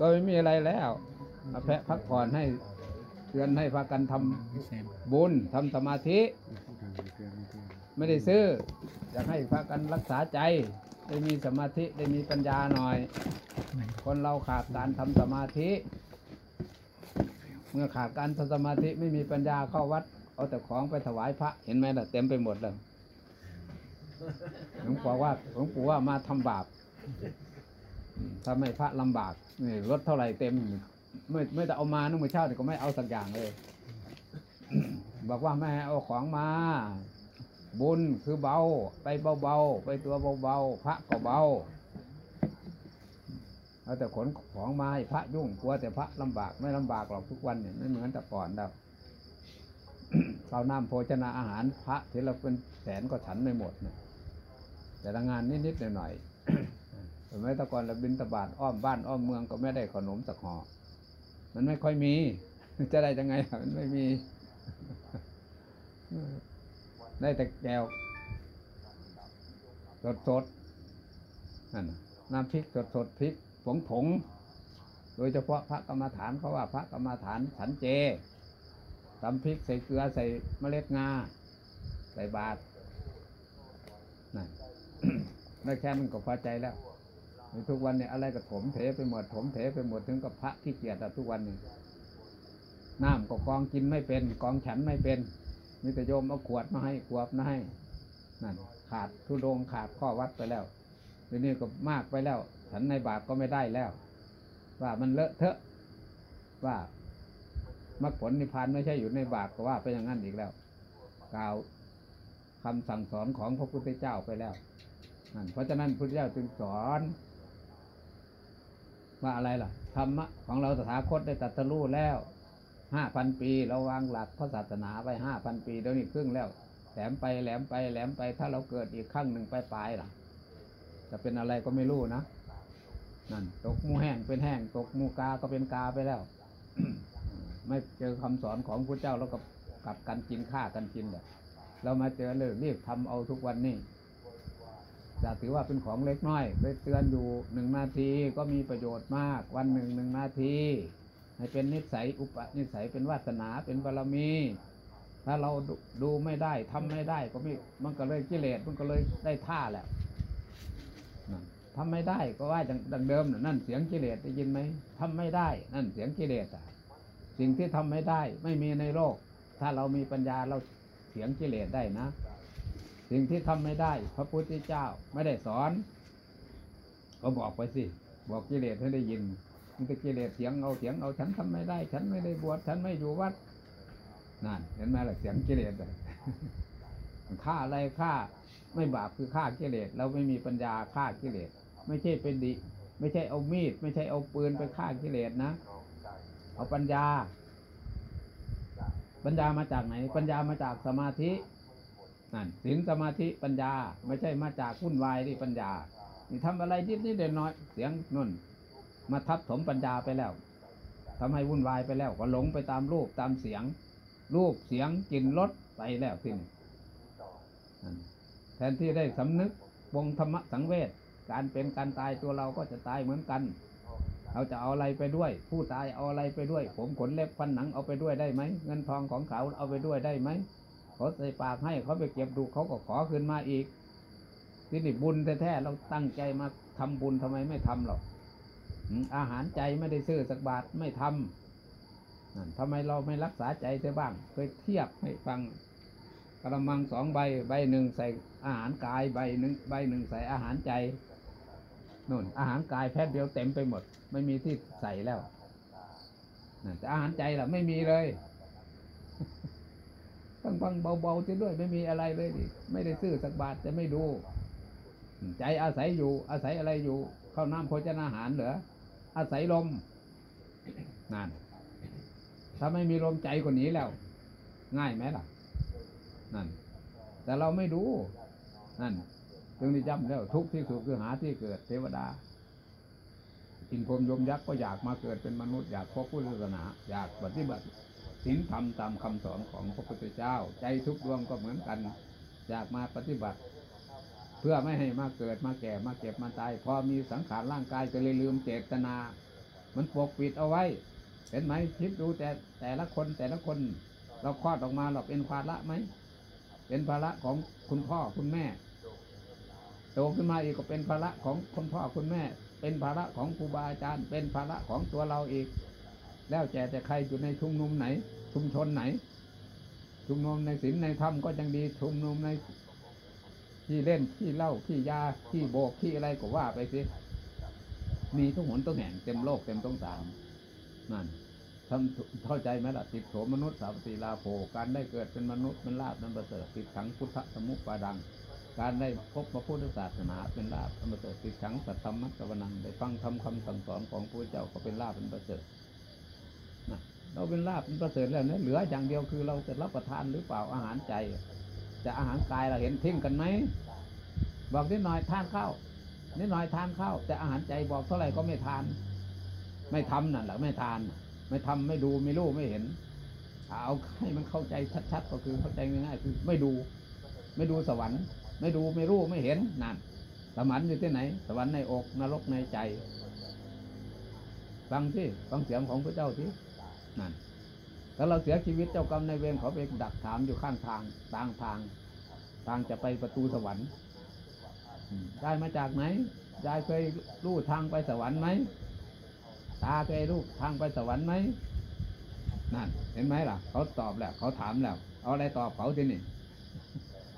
ก็ไม่มีอะไรแล้วมาแพะพักผ่อนให้เตือนให้พากันทำบุญทำสมาธิ ไม่ได้ซื้อ อยากให้พากันรักษาใจ ได้มีสมาธิได้มีปัญญาหน่อย คนเราขาดการทำสมาธิ เมื่อขาดการทำสมาธิไม่มีปัญญาเข้าวัด เอาแต่ของไปถวายพระเห็นไหมล่ะเต็มไปหมดเลยหลวงปู่ว่าหลวงปู่ว่ามาทำบาป ทำให้พระลำบากนี่รถเท่าไหร่เต็ม ไม่ไม่แต่เอามานุ่มเช่าเนี่ยก็ไม่เอาสักอย่างเลย บอกว่าไม่เอาของมา บุญคือเบา ไปเบาๆไปตัวเบาๆพระก็เบาเอาแต่ขนของมาพระยุ่งกลัวแต่พระลำบากไม่ลำบากหรอกทุกวันเนี่ยไม่เหมือนแต่ก่อนแล้วข้าวน้ำโภชนาอาหารพระทีละเป็นแสนก็ฉันไม่หมดเนี่ยแต่ละงานนิดๆหน่อยๆ สมัยแตะก่อนเราบินตบาดอ้อมบ้านอ้อมเมืองก็ไม่ได้ขนมสักห่อมันไม่ค่อยมี จะได้ยังไงมันไม่มีได้แต่แก้วสดสดๆนั่นน้ำพริกสดสดๆพริกผงผงๆโดยเฉพาะพระกรรมฐานเขาว่าพระกรรมฐานฉันเจตำพริกใส่เกลือใส่เมล็ดงาใส่บาตรนั่นได้แค่นั้นก็พอใจแล้ว ทุกวันเนี่ยอะไรก็ถมเถไปหมดถมเถไปหมดถึงกับพระที่เกียรติทุกวันนี้น้ำก็กองกินไม่เป็นกองฉันไม่เป็นมีแต่โยมเอาขวดมาให้ขวดมาให้นั่นขาดทุดงขาดข้อวัดไปแล้วทีนี้ก็มากไปแล้ว ฉันในบาปก็ไม่ได้แล้ว ว่ามันเลอะเทอะว่ามรรคผลนิพพานไม่ใช่อยู่ในบาปก็ว่าไปอย่างนั้นอีกแล้วกล่าวคำสั่งสอนของพระพุทธเจ้าไปแล้วนั่นเพราะฉะนั้นพระพุทธเจ้าจึงสอน ว่าอะไรล่ะธรรมะของเราตถาคตได้ตรัสรู้แล้วห้าพันปีเราวางหลักพระศาสนาไปห้าพันปีเดี๋ยวนี้ครึ่งแล้วแหลมไปแหลมไปแหลมไปถ้าเราเกิดอีกครั้งหนึ่งไปปลายล่ะ จะเป็นอะไรก็ไม่รู้นะนั่นตกมูแห้งเป็นแห้งตกมูกาก็เป็นกาไปแล้ว ไม่เจอคำสอนของพระเจ้าแล้วก็กลับกันกินฆ่ากันกินแบบเรามาเจอเลยรีบทำเอาทุกวันนี้ จะถือว่าเป็นของเล็กน้อยไปเตือนอยู่หนึ่งนาทีก็มีประโยชน์มาก วันหนึ่งหนึ่งนาทีให้เป็นนิสัยอุปนิสัยเป็นวาสนาเป็นบารมี ถ้าเราดูดไม่ได้ทำไม่ได้ก็ไม่มันก็เลยกิเลสมันก็เลยได้ท่าแหละนั่นทำไม่ได้ก็ว่าดังเดิมนั่นเสียงกิเลสได้ยินไหมทำไม่ได้ นั่นเสียงกิเลสอะสิ่งที่ทำไม่ได้ไม่มีในโลก ถ้าเรามีปัญญาเราเสียงกิเลสได้นะ สิ่งที่ทำไม่ได้ พระพุทธเจ้าไม่ได้สอน ก็บอกไปสิ บอกกิเลสให้ได้ยินมันก็กิเลสเสียงเอาเสียงเอาฉันทำไม่ได้ ฉันไม่ได้บวชฉันไม่อยู่วัดนั่นเห็นไหมล่ะเสียงกิเลสอะฆ่าอะไรฆ่า ไม่บาปคือฆ่ากิเลสเราไม่มีปัญญาฆ่ากิเลสไม่ใช่เป็นดิ ไม่ใช่เอามีด ไม่ใช่เอาปืนไปฆ่ากิเลสนะเอาปัญญา ปัญญามาจากไหน ปัญญามาจากสมาธิ นั่นศีลสมาธิปัญญา ไม่ใช่มาจากวุ่นวายที่ปัญญา นี่ทำอะไรนิดนิดเดียวน้อยเสียงนุ่น มาทับถมปัญญาไปแล้วทำให้วุ่นวายไปแล้วก็หลงไปตามรูปตามเสียง รูปเสียงกลิ่นรสไปแล้วที่นี่นั่นแทนที่ได้สำนึกวงธรรมะสังเวชการเป็นการตายตัวเราก็จะตายเหมือนกันเราจะเอาอะไรไปด้วย ผู้ตายเอาอะไรไปด้วย ผมขนเล็บฟันหนังเอาไปด้วยได้ไหมเงินทองของเขาเอาไปด้วยได้ไหม เขาใส่ปากให้เขาไปเก็บดูเขาก็ขอคืนมาอีกที่นี่บุญแท้ๆเราตั้งใจมาทำบุญทำไมไม่ทำหรอกอาหารใจไม่ได้ซื้อสักบาทไม่ทำนั่นทำไมเราไม่รักษาใจเสียบ้างเคยเทียบให้ฟังกระมังสองใบใบหนึ่งใส่อาหารกายใบหนึ่งใบหนึ่งใส่อาหารใจนู่นอาหารกายแพทย์เดียวเต็มไปหมด ไม่มีที่ใส่แล้วแต่อาหารใจล่ะไม่มีเลย ต้งฟังเบาๆจะด้วยไม่มีอะไรเลยดิไม่ได้ซื้อสักบาทจะไม่ดู ใจอาศัยอยู่ อาศัยอะไรอยู่ข้าวน้ำโภชนาอาหารเหรออาศัยลมนั่นถ้าไม่มีลมใจก็หนีแล้ว ง่ายไหมล่ะ นั่น แต่เราไม่ดูนั่นจึงได้จำแล้ว ทุกที่สุดคือหาที่เกิดเทวดาอินพรมยมยักษ์ก็อยากมาเกิดเป็นมนุษย์อยากพบพุทธศาสนา อยากปฏิบัติ ศีลธรรมตามคำสอนของพระพุทธเจ้า ใจทุกดวงก็เหมือนกันอยากมาปฏิบัติ เพื่อไม่ให้มาเกิดมาแก่มาเก็บมาตาย พอมีสังขารร่างกายก็เลยลืมเจตนา มันปกปิดเอาไว้ เห็นไหมคิดดูแต่แต่ละคนแต่ละคน เราคลอดออกมาเราเป็นภาระไหมเป็นภาระของคุณพ่อคุณแม่โตขึ้นมาอีกก็เป็นภาระของคุณพ่อคุณแม่ เป็นภาระของครูบาอาจารย์ เป็นภาระของตัวเราอีก แล้วแต่แต่ใครอยู่ในชุมนุมไหน ชุมชนไหน ชุมนุมในศีลในธรรมก็ยังดีชุมนุมในที่เล่นที่เล่าที่ยาที่โบกที่อะไรก็ว่าไปสิมีทุกหนทุกแห่งเต็มโลกเต็มต้องสารนั่นทำเข้าใจไหมล่ะติดโสมนุษย์สาวติลาโภการได้เกิดเป็นมนุษย์เป็นลาบนั้นประเสริฐติดขังพุทธสมุปปาดัง การได้พบพระพุทธศาสนาเป็นลาบอันประเสริฐติดขังสัตธรรมัสสวนังได้ฟังทำคำสั่งสอนของพระเจ้าก็เป็นลาบเป็นประเสริฐ เราเป็นลาบเป็นประเสริฐแล้วเนี่ยเหลืออย่างเดียวคือเราจะรับประทานหรือเปล่าอาหารใจ จะอาหารกายเราเห็นทิ้งกันไหมบอกนิดหน่อยทานข้าวนิดหน่อยทานข้าวแต่อาหารใจบอกเท่าไหร่ก็ไม่ทาน ไม่ทำนั่นแหละไม่ทาน ไม่ทำไม่ดูไม่รู้ไม่เห็น เอาให้มันเข้าใจชัดๆก็คือเข้าใจง่ายๆคือไม่ดู ไม่ดูสวรรค์ ไม่ดูไม่รู้ไม่เห็นนั่นสวรรค์อยู่ที่ไหน สวรรค์ในอกนรกในใจ ฟังที่ฟังเสียงของพระเจ้าที่ นั่นถ้าเราเสียชีวิตเจ้ากรรมในายเวรเขาไปดักถามอยู่ข้างทางทางทาง ทางจะไปประตูสวรรค์ได้มาจากไหนยายเคยรู้ทางไปสวรรค์ไหมตาเคยรู้ทางไปสวรรค์ไหมนั่น เห็นไหมล่ะ เขาตอบแล้วเขาถามแล้ว เอาอะไรตอบเขาทีนี่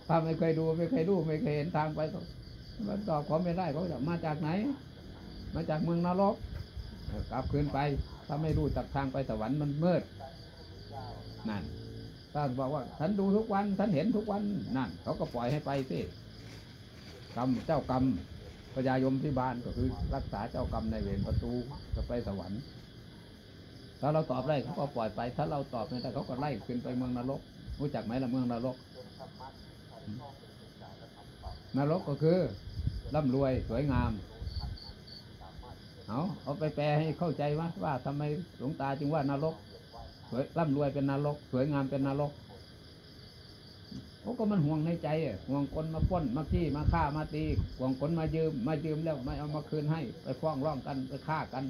ถ้าไม่เคยดูไม่เคยรู้ไม่เคยเห็นทางไปมันตอบเขาไม่ได้เขาจะมาจากไหน มาจากเมืองนรกเออ กลับคืนไป ถ้าไม่รู้จากทางไปสวรรค์มันมืดนั่นถ้าบอกว่าฉันดูทุกวันฉันเห็นทุกวันนั่น เขาก็ปล่อยให้ไปสิกรรมเจ้ากรรมพญายมที่บ้านก็คือ รักษาเจ้ากรรมในายเวรประตูจะไปสวรรค์ ถ้าเราตอบได้เขาก็ปล่อยไป ถ้าเราตอบไม่ได้เขาก็ไล่ขึ้นไปเมืองนรก รู้จักไหมละเมืองนรก นรกก็คือร่ำรวยสวยงาม เอาเอาไปแปลให้เข้าใจว่าว่าทำไมหลวงตาจึงว่านรก สวยร่ำรวยเป็นนรก สวยงามเป็นนรกเขาก็มันห่วงในใจอะห่วงคนมาป้นมาขี้มาฆ่ามาตีห่วงคนมายืม มายืมแล้วไม่เอามาคืนให้ ไปฟ้องร้องกันไปฆ่ากัน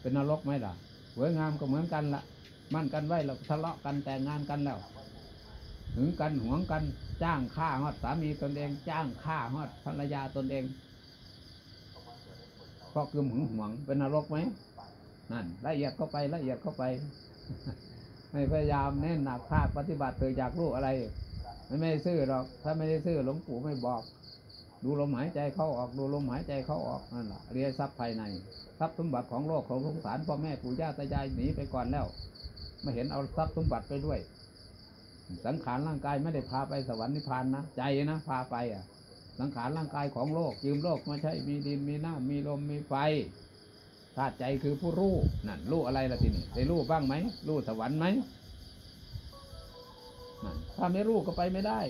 เป็นนรกไหมล่ะสวยงามก็เหมือนกันละมั่นกันไว้แล้วทะเลาะกันแต่งงานกันแล้วหึงกันหวงกันจ้างฆ่าฮอดสามีตนเอง จ้างฆ่าฮอดภรรยาตนเอง ราะคือหึงหวง เป็นนรกไหมนั่นละเอียดเข้าไปละเอียดเข้าไปไม่พยายามเน้นหนักภาคปฏิบัติเธออยากรู้อะไรไม่ไม่ได้ซื่อหรอก ถ้าไม่ได้ซื่อหลวงปู่ไม่บอก ดูลมหายใจเข้าออกดูลมหายใจเข้าออกนั่นแหละเรียกทรัพย์ภายในทรัพย์สมบัติของโลกของสงสารพ่อแม่ปู่ย่าตายายหนีไปก่อนแล้วไม่เห็นเอาทรัพย์สมบัติไปด้วย สังขารร่างกายไม่ได้พาไปสวรรค์นิพพานนะใจนะพาไปอะ สังขารร่างกายของโลกยืมโลกมาใช้มีดินมีน้ำมีลมมีไฟธาตุใจคือผู้รู้นั่นรู้อะไรล่ะทีนี้ได้รู้บ้างไหมรู้สวรรค์ไหมนั่นถ้าไม่รู้ก็ไปไม่ได้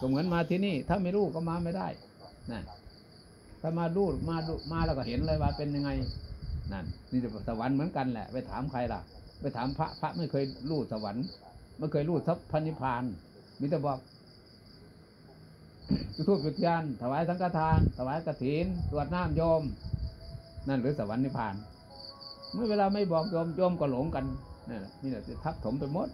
ก็เหมือนมาที่นี่ ถ้าไม่รู้ก็มาไม่ได้นั่นถ้ามารู้มาดูมาแล้วก็เห็นเลยว่าเป็นยังไงนั่นนี่จะสวรรค์เหมือนกันแหละ ไปถามใครล่ะ ไปถามพระพระไม่เคยรู้สวรรค์ไม่เคยรู้ทัพพันนิพพานมีแต่บอก จุดทูปจุดเทียนถวายสังฆทาน ถวายกฐินตรวจน้ำโยม นั่นหรือสวรรค์นิพพาน เมื่อเวลาไม่บอกโยมโยมก็หลงกันนี่นแหละนี่แหละทับถมไปหมด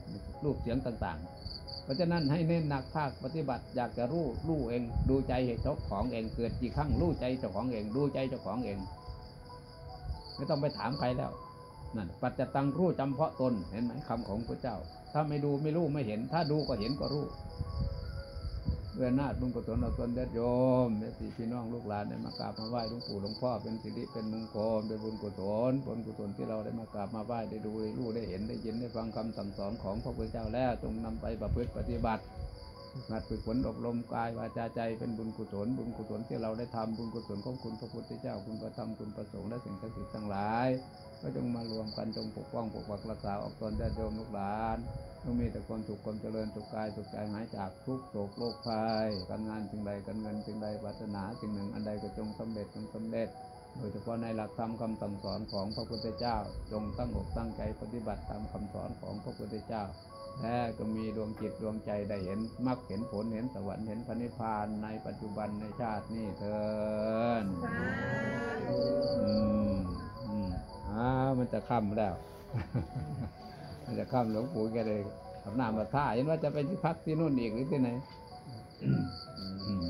รูปเสียงต่าง ๆ เพราะฉะนั้นให้เน้นหนักภาคปฏิบัติอยากจะรู้รู้เอง ดูใจเจ้าของเองเกิดกี่ครั้งรู้ใจเจ้าของเองดูใจเจ้าของเอง ไม่ต้องไปถามใครแล้วนั่นปัจจตังรู้จำเพาะตนเห็นไหมคำของพระเจ้า ถ้าไม่ดูไม่รู้ไม่เห็น ถ้าดูก็เห็นก็รู้ เวนาถบุญกุศลเอาตนญาติโยมแม่สี่พี่น้องลูกหลานได้มากราบมาไหว้หลวงปู่หลวงพ่อเป็นสิริเป็นมงคลเป็นบุญกุศลผลกุศลที่เราได้มากราบมาไหว้ได้ดูได้รู้ได้เห็นได้ยินได้ฟังคำสั่งสอนของพระพุทธเจ้าแล้วจงนำไปประพฤติปฏิบัติ หัดฝึกฝนอบรมกายวาจาใจเป็นบุญกุศลบุญกุศลที่เราได้ทำบุญกุศลของคุณพระพุทธเจ้าคุณพระธรรมคุณพระสงฆ์และสิ่งศักดิ์สิทธิ์ทั้งหลาย ก็จงมารวมกันจงปกป้องปกปักรักษาออกตนญาติโยมลูกหลานจงมีแต่ความสุขความเจริญสุขกายสุขใจหายจากทุกข์โศกโรคภัยการงานสิ่งใดการเงินสิ่งใดปรารถนาสิ่งหนึ่งอันใดก็จงสำเร็จจงสำเร็จโดยเฉพาะในหลักธรรมคำสั่งสอนของพระพุทธเจ้า จงตั้งอกตั้งใจปฏิบัติตามคำสอนของพระพุทธเจ้า และก็มีดวงจิตดวงใจได้เห็นมรรคเห็นผลเห็นสวรรค์เห็นพระนิพพานในปัจจุบันในชาตินี้เถินสาธุอืมอืมค่ำแล้ว มันจะค่ำหลวงปู่แกเลยทำหน้ามาท่าเห็นว่าจะไปที่พักที่นู่นอีกหรือที่ไหนอืมอืม